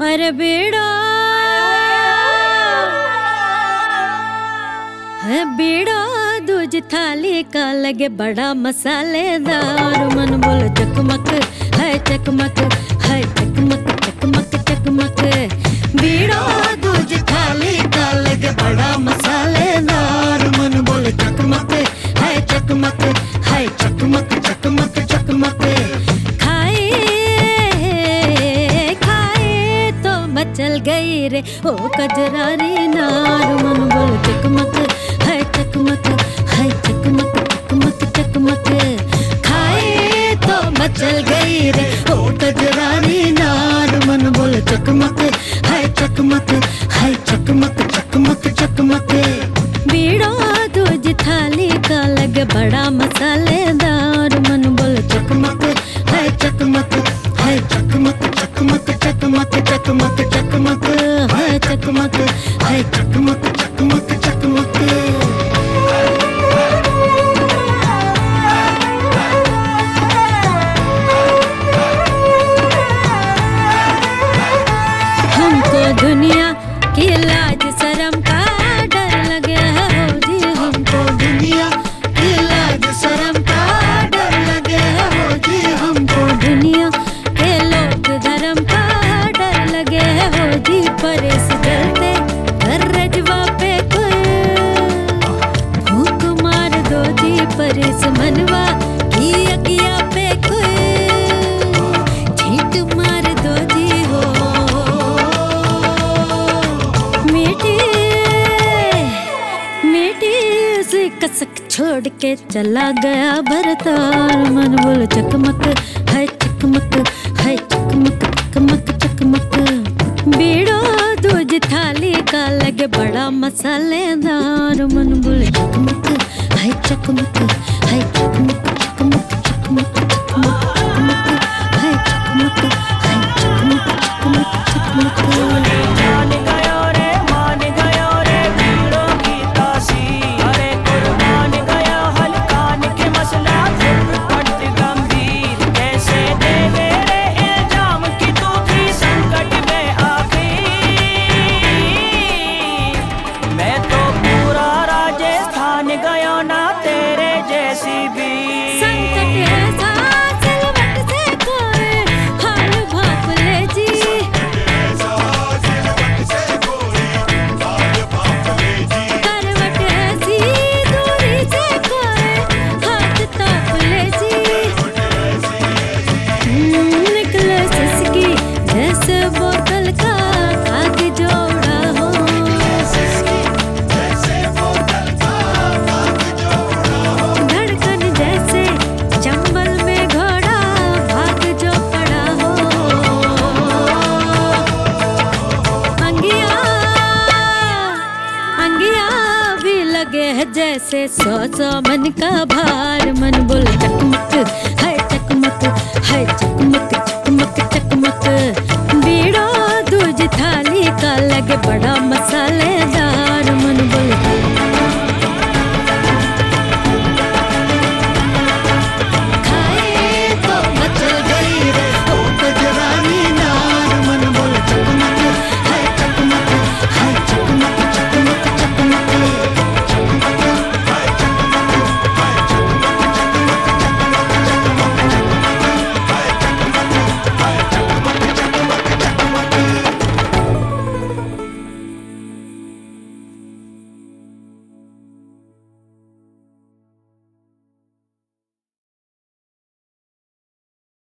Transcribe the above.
अरे बेड़ा। है बेड़ा दूज थाली का लगे बड़ा मसालेदार। मन बोल चकमक, है चकमक है चकमक। रे ओ कजरा रे नार, मन बोल चकमक, है चकमक है चकमक चकमक चकमक। खाए तो बचल गई रे, ओ कजरा रे नार, मन बोल चकमक चकमक है चकमक चकमक चकमक। से कसक छोड़ के चला गया भरतार। मन बोल, चकमक है चकमक है चकमक चकमक चकमक। बीड़ो दूज थाली का लगे बड़ा मसालेदार। मन बोल, चकमक है चकमक है चकमक। से सौ सौ मन का भार मन बोल चकमक